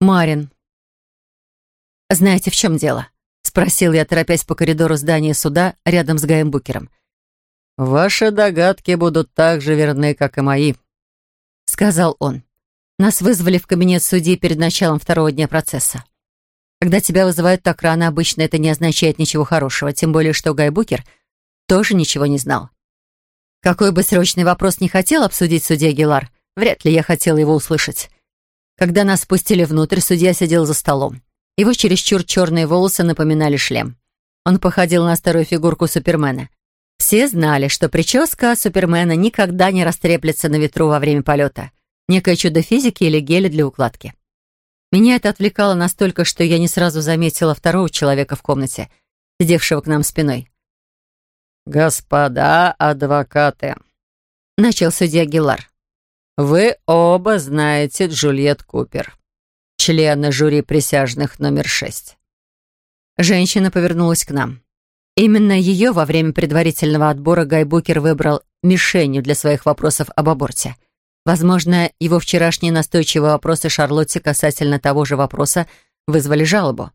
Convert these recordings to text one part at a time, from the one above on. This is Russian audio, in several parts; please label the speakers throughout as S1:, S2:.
S1: Марин. «Знаете, в чем дело?» — спросил я, торопясь по коридору здания суда рядом с Гаем Букером.
S2: «Ваши догадки будут так же верны, как и мои», —
S1: сказал он. «Нас вызвали в кабинет судьи перед началом второго дня процесса. Когда тебя вызывают так рано, обычно это не означает ничего хорошего, тем более что Гай Букер тоже ничего не знал. Какой бы срочный вопрос не хотел обсудить судья Гилар, вряд ли я хотел его услышать. Когда нас спустили внутрь, судья сидел за столом. Его чересчур черные волосы напоминали шлем. Он походил на старую фигурку Супермена. Все знали, что прическа Супермена никогда не растреплется на ветру во время полета. Некое чудо физики или геля для укладки. Меня это отвлекало настолько, что я не сразу заметила второго человека в комнате, сидевшего к нам спиной.
S2: «Господа адвокаты», —
S1: начал судья Гилар.
S2: Вы оба знаете Джульет Купер, члена жюри присяжных номер шесть.
S1: Женщина повернулась к нам. Именно ее во время предварительного отбора Гай Букер выбрал мишенью для своих вопросов об аборте. Возможно, его вчерашние настойчивые вопросы Шарлотте касательно того же вопроса вызвали жалобу.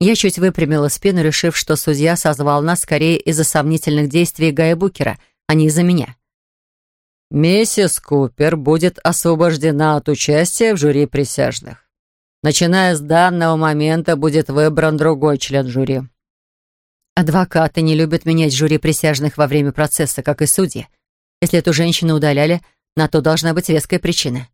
S1: Я чуть выпрямила спину, решив, что судья созвал нас скорее из-за сомнительных действий Гая Букера, а не из-за меня.
S2: Миссис Купер будет освобождена от участия в жюри присяжных. Начиная с данного момента будет выбран другой член жюри.
S1: Адвокаты не любят менять жюри присяжных во время процесса, как и судьи. Если эту женщину удаляли, на то должна быть веская причина.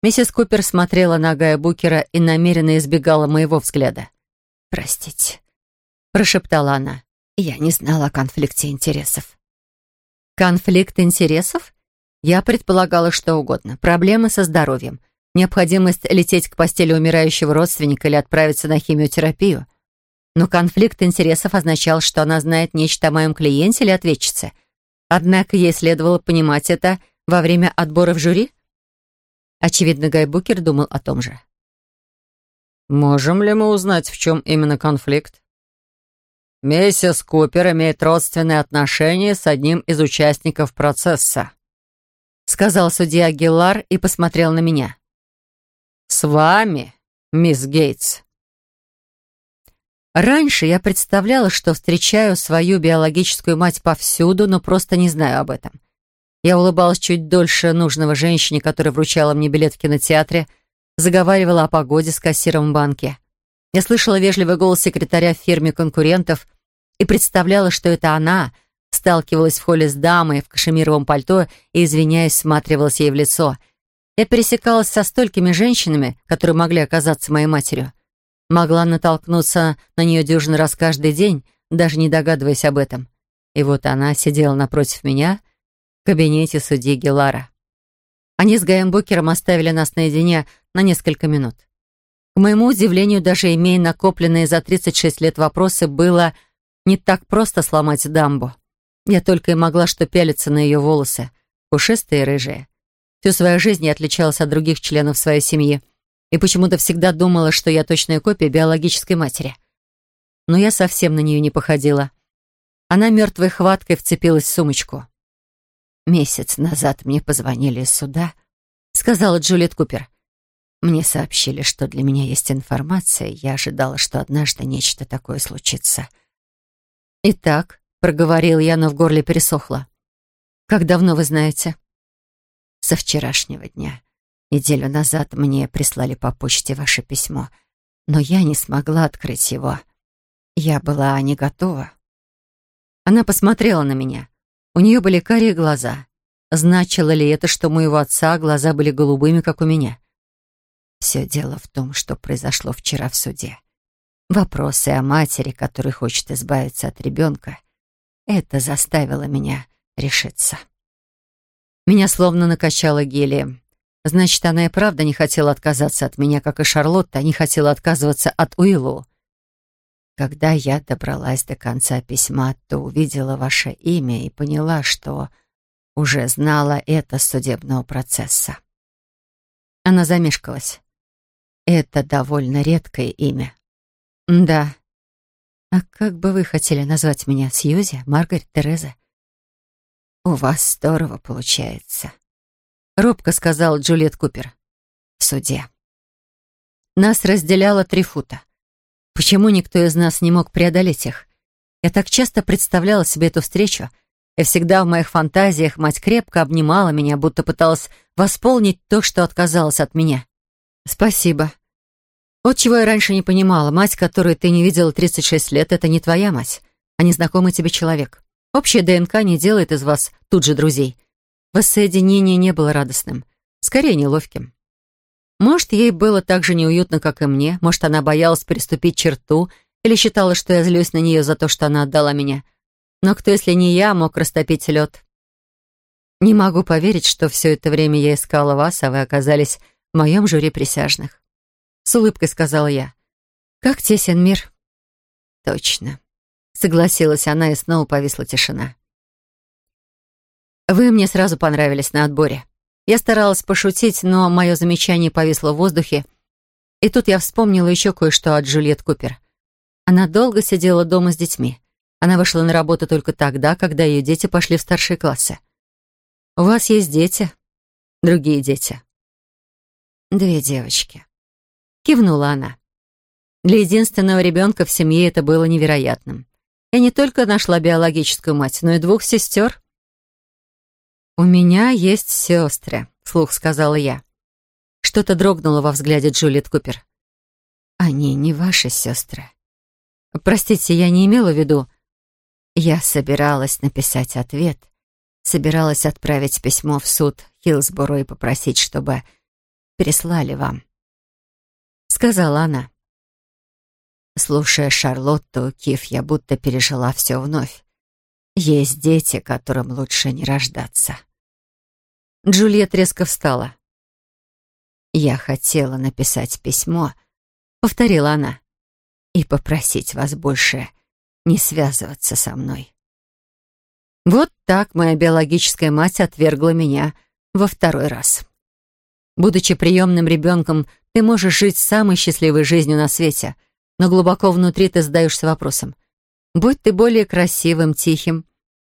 S1: Миссис Купер смотрела на Гая Букера и намеренно избегала моего взгляда. «Простите», — прошептала она. «Я не знала о конфликте интересов». «Конфликт интересов?» Я предполагала что угодно. Проблемы со здоровьем, необходимость лететь к постели умирающего родственника или отправиться на химиотерапию. Но конфликт интересов означал, что она знает нечто о моем клиенте или ответчице. Однако ей следовало понимать это во время отбора в жюри. Очевидно, Гайбукер думал о том же.
S2: «Можем ли мы узнать, в чем именно конфликт?» «Миссис Купер имеет родственные отношения с одним из участников процесса», —
S1: сказал судья Гиллар и посмотрел на меня.
S2: «С вами, мисс Гейтс».
S1: Раньше я представляла, что встречаю свою биологическую мать повсюду, но просто не знаю об этом. Я улыбалась чуть дольше нужного женщине, которая вручала мне билет в кинотеатре, заговаривала о погоде с кассиром в банке. Я слышала вежливый голос секретаря в фирме конкурентов и представляла, что это она — сталкивалась в холле с дамой в кашемировом пальто и, извиняясь, всматривалась ей в лицо. Я пересекалась со столькими женщинами, которые могли оказаться моей матерью. Могла натолкнуться на нее дюжин раз каждый день, даже не догадываясь об этом. И вот она сидела напротив меня в кабинете судьи Гелара. Они с Гаем Букером оставили нас наедине на несколько минут. К моему удивлению, даже имея накопленные за 36 лет вопросы, было не так просто сломать дамбу. Я только и могла что пялиться на ее волосы, пушистые и рыжие. Всю свою жизнь я отличалась от других членов своей семьи и почему-то всегда думала, что я точная копия биологической матери. Но я совсем на нее не походила. Она мертвой хваткой вцепилась в сумочку. «Месяц назад мне позвонили из суда», — сказала Джулиет Купер. «Мне сообщили, что для меня есть информация, я ожидала, что однажды нечто такое случится». «Итак», проговорил я, но в горле пересохло. «Как давно вы знаете?» «Со вчерашнего дня. Неделю назад мне прислали по почте ваше письмо, но я не смогла открыть его. Я была не готова». Она посмотрела на меня. У нее были карие глаза. Значило ли это, что у моего отца глаза были голубыми, как у меня? Все дело в том, что произошло вчера в суде. Вопросы о матери, которая хочет избавиться от ребенка, это заставило меня решиться. Меня словно накачало гелием. Значит, она и правда не хотела отказаться от меня, как и Шарлотта не хотела отказываться от Уиллу. Когда я добралась до конца письма, то увидела ваше имя и поняла, что уже знала это судебного процесса. Она замешкалась. Это довольно редкое имя. Да, «А как бы вы хотели назвать меня? Сьюзи? Маргарет? Тереза?» «У вас здорово получается», — робко сказал Джульет Купер. «В суде». Нас разделяло три фута. Почему никто из нас не мог преодолеть их? Я так часто представляла себе эту встречу, и всегда в моих фантазиях мать крепко обнимала меня, будто пыталась восполнить то, что отказалось от меня. «Спасибо», вот чего я раньше не понимала. Мать, которую ты не видела 36 лет, это не твоя мать, а незнакомый тебе человек. Общая ДНК не делает из вас тут же друзей. Воссоединение не было радостным. Скорее, неловким. Может, ей было так же неуютно, как и мне. Может, она боялась переступить черту или считала, что я злюсь на нее за то, что она отдала меня. Но кто, если не я, мог растопить лед? Не могу поверить, что все это время я искала вас, а вы оказались в моем жюри присяжных. — с улыбкой сказала я. «Как тесен мир». «Точно», — согласилась она, и снова повисла тишина. «Вы мне сразу понравились на отборе. Я старалась пошутить, но мое замечание повисло в воздухе, и тут я вспомнила еще кое-что от Джульет Купер. Она долго сидела дома с детьми. Она вышла на работу только тогда, когда ее дети пошли в старшие классы. «У вас есть дети?» «Другие дети?» «Две девочки», Кивнула она. Для единственного ребенка в семье это было невероятным. Я не только нашла биологическую мать, но и двух сестер. «У меня есть сестры», — слух сказала я. Что-то дрогнуло во взгляде Джулиет Купер. «Они не ваши сестры». «Простите, я не имела в виду...» «Я собиралась написать ответ. Собиралась отправить письмо в суд Хилсбору и попросить, чтобы переслали вам сказала она. Слушая Шарлотту, Киф, я будто пережила все вновь. Есть дети, которым лучше не рождаться. Джульет резко встала. «Я хотела написать письмо», — повторила она, «и попросить вас больше не связываться со мной». Вот так моя биологическая мать отвергла меня во второй раз. Будучи приемным ребенком ты можешь жить самой счастливой жизнью на свете, но глубоко внутри ты задаешься вопросом. Будь ты более красивым, тихим,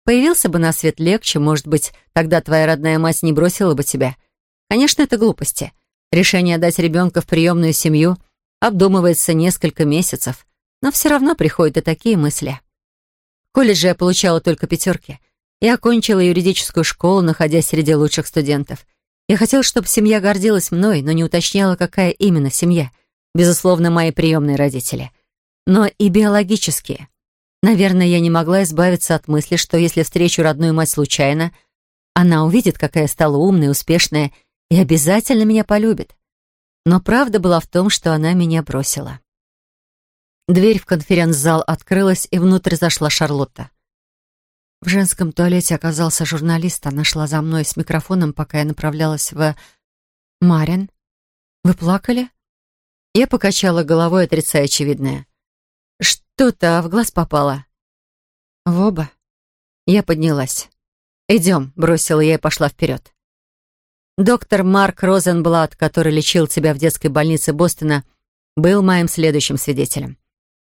S1: появился бы на свет легче, может быть, тогда твоя родная мать не бросила бы тебя. Конечно, это глупости. Решение дать ребенка в приемную семью обдумывается несколько месяцев, но все равно приходят и такие мысли. В колледже я получала только пятерки. и окончила юридическую школу, находясь среди лучших студентов — я хотел, чтобы семья гордилась мной, но не уточняла, какая именно семья. Безусловно, мои приемные родители. Но и биологические. Наверное, я не могла избавиться от мысли, что если встречу родную мать случайно, она увидит, какая я стала умная, успешная и обязательно меня полюбит. Но правда была в том, что она меня бросила. Дверь в конференц-зал открылась, и внутрь зашла Шарлотта. В женском туалете оказался журналист. Она шла за мной с микрофоном, пока я направлялась в... «Марин, вы плакали?» Я покачала головой, отрицая очевидное. «Что-то в глаз попало». «В оба». Я поднялась. «Идем», — бросила я и пошла вперед. Доктор Марк Розенблат, который лечил тебя в детской больнице Бостона, был моим следующим свидетелем.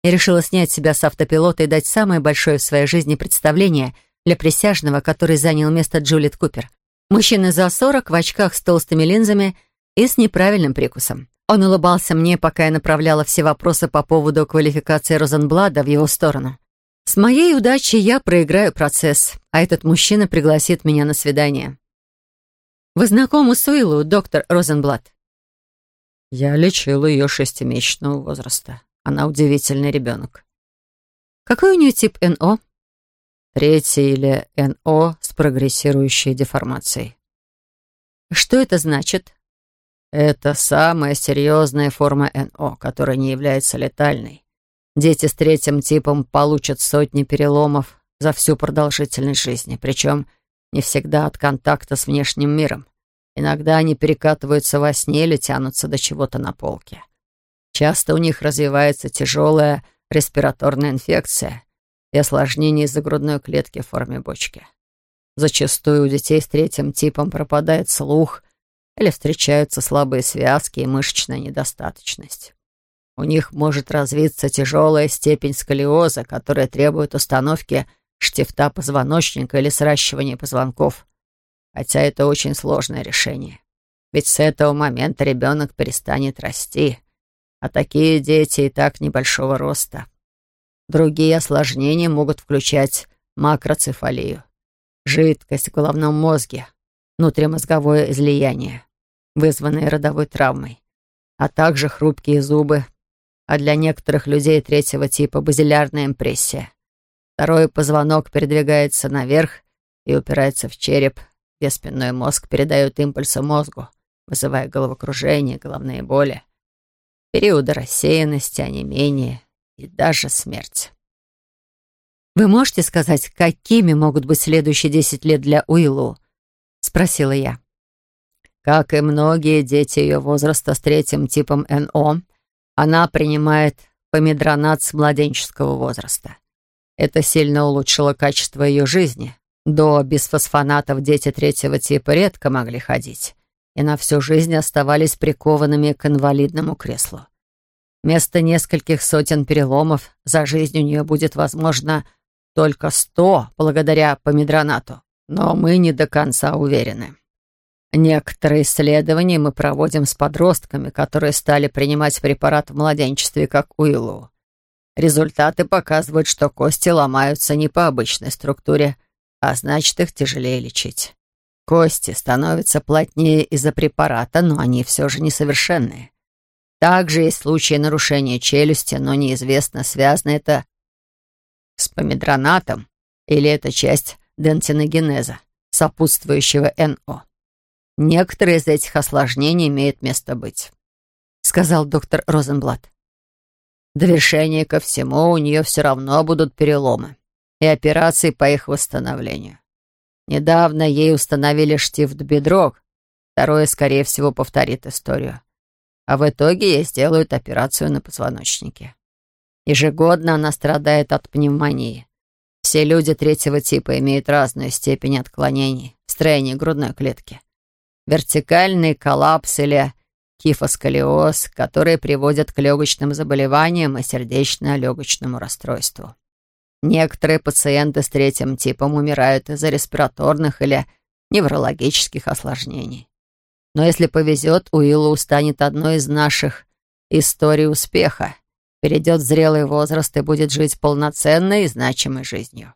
S1: Я решила снять себя с автопилота и дать самое большое в своей жизни представление для присяжного, который занял место Джулит Купер. Мужчина за сорок, в очках с толстыми линзами и с неправильным прикусом. Он улыбался мне, пока я направляла все вопросы по поводу квалификации Розенблада в его сторону. С моей удачей я проиграю процесс, а этот мужчина пригласит меня на свидание. Вы знакомы с Уиллу, доктор Розенблад?
S2: Я лечила ее шестимесячного возраста. Она удивительный ребенок.
S1: Какой у нее тип НО?
S2: Третий или НО с прогрессирующей деформацией.
S1: Что это значит?
S2: Это самая серьезная форма НО, которая не является летальной. Дети с третьим типом получат сотни переломов за всю продолжительность жизни, причем не всегда от контакта с внешним миром. Иногда они перекатываются во сне или тянутся до чего-то на полке. Часто у них развивается тяжелая респираторная инфекция и осложнение из-за грудной клетки в форме бочки. Зачастую у детей с третьим типом пропадает слух или встречаются слабые связки и мышечная недостаточность. У них может развиться тяжелая степень сколиоза, которая требует установки штифта позвоночника или сращивания позвонков. Хотя это очень сложное решение. Ведь с этого момента ребенок перестанет расти а такие дети и так небольшого роста. Другие осложнения могут включать макроцефалию, жидкость в головном мозге, внутримозговое излияние, вызванное родовой травмой, а также хрупкие зубы, а для некоторых людей третьего типа базилярная импрессия. Второй позвонок передвигается наверх и упирается в череп, где спинной мозг передает импульсы мозгу, вызывая головокружение, головные боли периоды рассеянности, а онемения и даже смерть.
S1: «Вы можете сказать, какими могут быть следующие десять лет для Уиллу?» — спросила я.
S2: Как и многие дети ее возраста с третьим типом НО, она принимает помидронат с младенческого возраста. Это сильно улучшило качество ее жизни. До бисфосфонатов дети третьего типа редко могли ходить и на всю жизнь оставались прикованными к инвалидному креслу. Вместо нескольких сотен переломов за жизнь у нее будет, возможно, только сто благодаря помидронату, но мы не до конца уверены. Некоторые исследования мы проводим с подростками, которые стали принимать препарат в младенчестве, как Уиллу. Результаты показывают, что кости ломаются не по обычной структуре, а значит, их тяжелее лечить. Кости становятся плотнее из-за препарата, но они все же несовершенные. Также есть случаи нарушения челюсти, но неизвестно, связано это с помидронатом или это часть дентиногенеза, сопутствующего НО. Некоторые из этих осложнений имеют место быть, сказал доктор Розенблат. Довершение ко всему у нее все равно будут переломы и операции по их восстановлению. Недавно ей установили штифт-бедро. Второе, скорее всего, повторит историю. А в итоге ей сделают операцию на позвоночнике. Ежегодно она страдает от пневмонии. Все люди третьего типа имеют разную степень отклонений в строении грудной клетки. Вертикальный коллапс или кифосколиоз, которые приводят к легочным заболеваниям и сердечно-легочному расстройству. Некоторые пациенты с третьим типом умирают из-за респираторных или неврологических осложнений. Но если повезет, Уиллоу станет одной из наших историй успеха, перейдет в зрелый возраст и будет жить полноценной и значимой жизнью.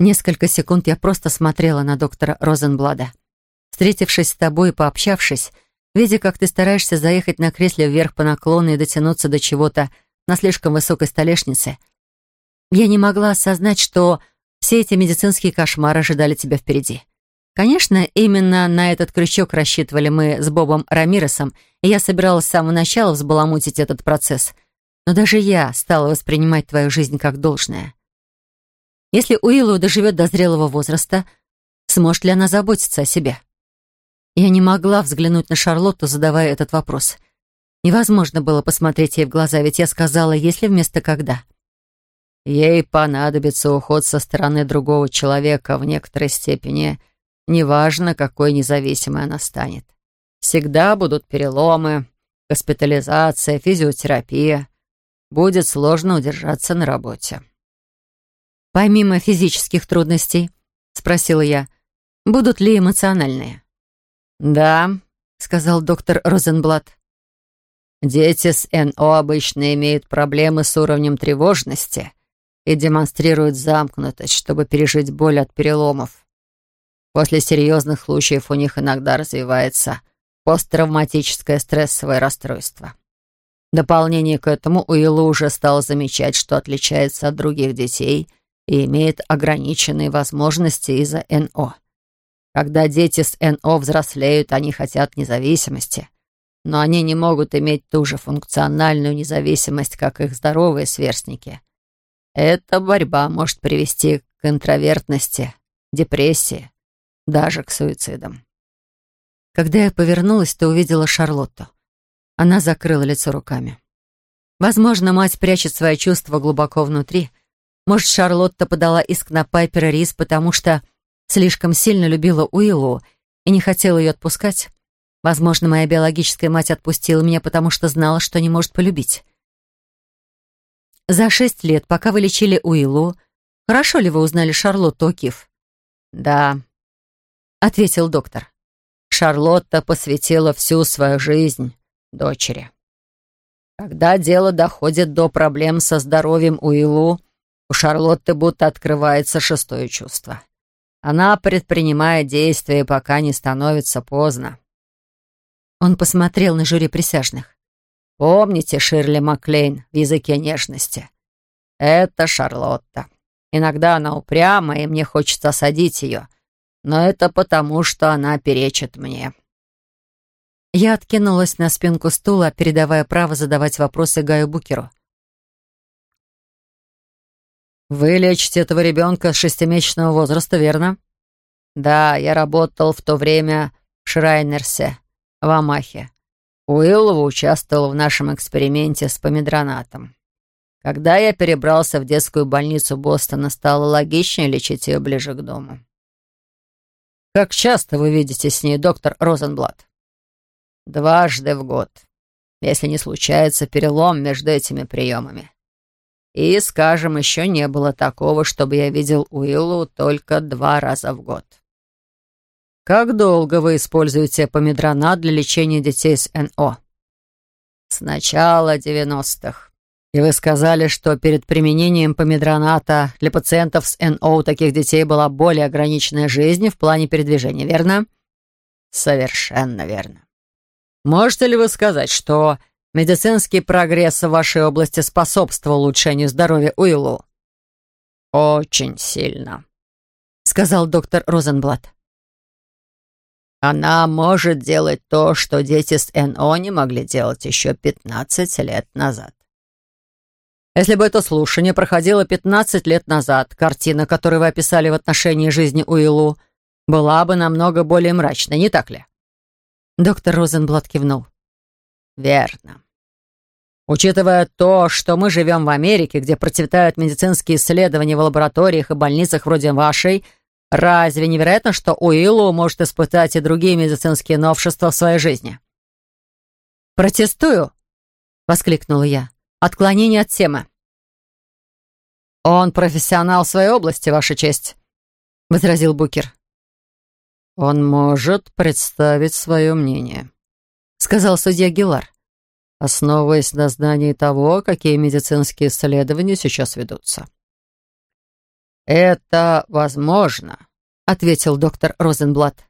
S1: Несколько секунд я просто смотрела на доктора Розенблада. Встретившись с тобой и пообщавшись, видя, как ты стараешься заехать на кресле вверх по наклону и дотянуться до чего-то на слишком высокой столешнице — я не могла осознать, что все эти медицинские кошмары ожидали тебя впереди. Конечно, именно на этот крючок рассчитывали мы с Бобом Рамиросом, и я собиралась с самого начала взбаламутить этот процесс. Но даже я стала воспринимать твою жизнь как должное. Если Уиллу доживет до зрелого возраста, сможет ли она заботиться о себе? Я не могла взглянуть на Шарлотту, задавая этот вопрос. Невозможно было посмотреть ей в глаза, ведь я сказала «если вместо когда».
S2: Ей понадобится уход со стороны другого человека в некоторой степени, неважно, какой независимой она станет. Всегда будут переломы, госпитализация, физиотерапия. Будет сложно удержаться на работе.
S1: «Помимо физических трудностей», — спросила я, — «будут ли эмоциональные?»
S2: «Да», — сказал доктор Розенблат. «Дети с НО обычно имеют проблемы с уровнем тревожности» и демонстрирует замкнутость, чтобы пережить боль от переломов. После серьезных случаев у них иногда развивается посттравматическое стрессовое расстройство. В дополнение к этому Уилла уже стал замечать, что отличается от других детей и имеет ограниченные возможности из-за НО. Когда дети с НО взрослеют, они хотят независимости, но они не могут иметь ту же функциональную независимость, как их здоровые сверстники. Эта борьба может привести к интровертности, депрессии, даже к суицидам.
S1: Когда я повернулась, то увидела Шарлотту. Она закрыла лицо руками. Возможно, мать прячет свои чувства глубоко внутри. Может, Шарлотта подала иск на Пайпера Рис, потому что слишком сильно любила Уиллу и не хотела ее отпускать. Возможно, моя биологическая мать отпустила меня, потому что знала, что не может полюбить. За шесть лет, пока вы лечили Уиллу, хорошо ли вы узнали Шарлотту О'Кив?»
S2: «Да», — ответил доктор. «Шарлотта посвятила всю свою жизнь дочери. Когда дело доходит до проблем со здоровьем Уиллу, у Шарлотты будто открывается шестое чувство. Она предпринимает действия, пока не становится поздно».
S1: Он посмотрел на жюри присяжных.
S2: Помните Ширли Маклейн в «Языке нежности»? Это Шарлотта. Иногда она упряма, и мне хочется осадить ее. Но это потому, что она перечит мне».
S1: Я откинулась на спинку стула, передавая право задавать вопросы Гаю Букеру.
S2: «Вы лечите этого ребенка с шестимесячного возраста, верно?» «Да, я работал в то время в Шрайнерсе, в Амахе. Уиллова участвовал в нашем эксперименте с помидронатом. Когда я перебрался в детскую больницу Бостона, стало логичнее лечить ее ближе к дому. «Как часто вы видите с ней, доктор Розенблат?» «Дважды в год, если не случается перелом между этими приемами. И, скажем, еще не было такого, чтобы я видел Уиллу только два раза в год». «Как долго вы используете помидронат для лечения детей с НО?» «С начала девяностых. И вы сказали, что перед применением помидроната для пациентов с НО у таких детей была более ограниченная жизнь в плане передвижения, верно?» «Совершенно верно. Можете ли вы сказать, что медицинский прогресс в вашей области способствовал улучшению здоровья Уиллу?» «Очень сильно», — сказал доктор Розенблатт. Она может делать то, что дети с НО не могли делать еще 15 лет назад. Если бы это слушание проходило 15 лет назад, картина, которую вы описали в отношении жизни Уиллу, была бы намного более мрачной, не так ли? Доктор Розенблат кивнул. Верно. Учитывая то, что мы живем в Америке, где процветают медицинские исследования в лабораториях и больницах вроде вашей, Разве невероятно, что Уиллу может испытать и другие медицинские новшества в своей жизни? «Протестую!» — воскликнула я. «Отклонение от темы». «Он профессионал своей области, Ваша честь», — возразил Букер. «Он может представить свое мнение», — сказал судья Гилар, основываясь на знании того, какие медицинские исследования сейчас ведутся. «Это возможно», — ответил доктор Розенблат.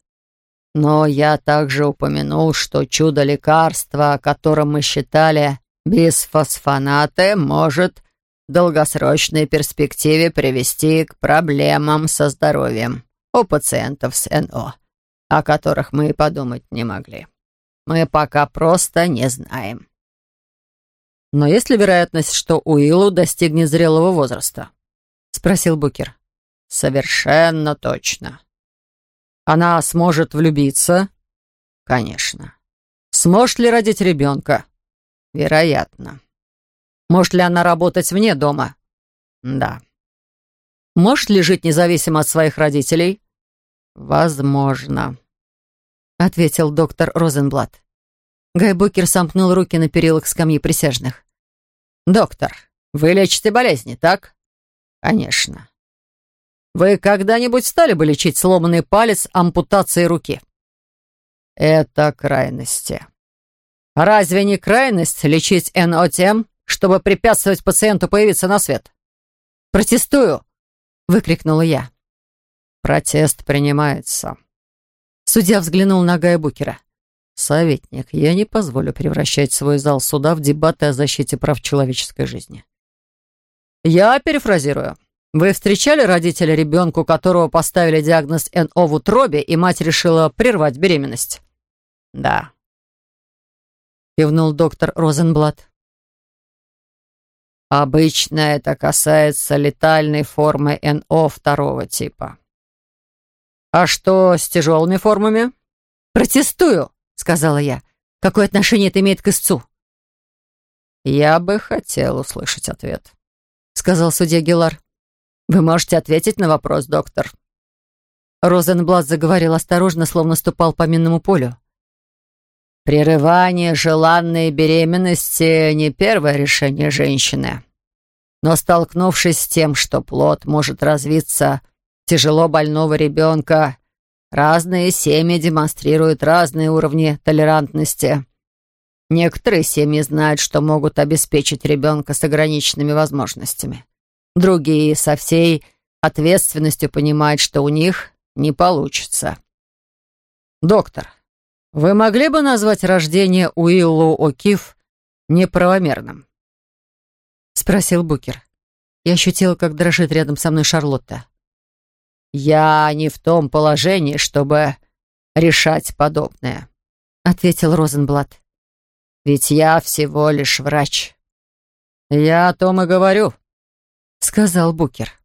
S2: «Но я также упомянул, что чудо лекарства, которым мы считали бисфосфонаты, может в долгосрочной перспективе привести к проблемам со здоровьем у пациентов с НО, о которых мы и подумать не могли. Мы пока просто не знаем». «Но есть ли вероятность, что Уиллу достигнет зрелого возраста?» — спросил Букер. «Совершенно точно. Она сможет влюбиться?» «Конечно. Сможет ли родить ребенка?» «Вероятно. Может ли она работать вне дома?» «Да». «Может ли жить независимо от своих родителей?» «Возможно», — ответил доктор Розенблат. Гайбукер сомкнул руки на перилах скамьи присяжных. «Доктор, вы лечите болезни, так?» «Конечно. Вы когда-нибудь стали бы лечить сломанный палец ампутацией руки?» «Это крайности. Разве не крайность лечить НО тем, чтобы препятствовать пациенту появиться на свет?» «Протестую!» — выкрикнула я. «Протест принимается». Судья взглянул на Гая Букера. «Советник, я не позволю превращать свой зал суда в дебаты о защите прав человеческой жизни. Я перефразирую. Вы встречали родителя ребенку, которого поставили диагноз НО в утробе, и мать решила прервать беременность? Да. Кивнул доктор Розенблат. Обычно это касается летальной формы НО второго типа. А что с тяжелыми формами? Протестую, сказала я. Какое отношение это имеет к истцу? Я бы хотел услышать ответ. — сказал судья Гелар. «Вы можете ответить на вопрос, доктор». Розенблат заговорил осторожно, словно ступал по минному полю. «Прерывание желанной беременности — не первое решение женщины. Но столкнувшись с тем, что плод может развиться тяжело больного ребенка, разные семьи демонстрируют разные уровни толерантности». Некоторые семьи знают, что могут обеспечить ребенка с ограниченными возможностями. Другие со всей ответственностью понимают, что у них не получится. Доктор, вы могли бы назвать рождение Уиллу О'Кив неправомерным?
S1: Спросил Букер. Я ощутила, как дрожит рядом со мной Шарлотта.
S2: «Я не в том положении, чтобы решать подобное», — ответил Розенблатт. Ведь я всего лишь врач». «Я о том и говорю», — сказал Букер.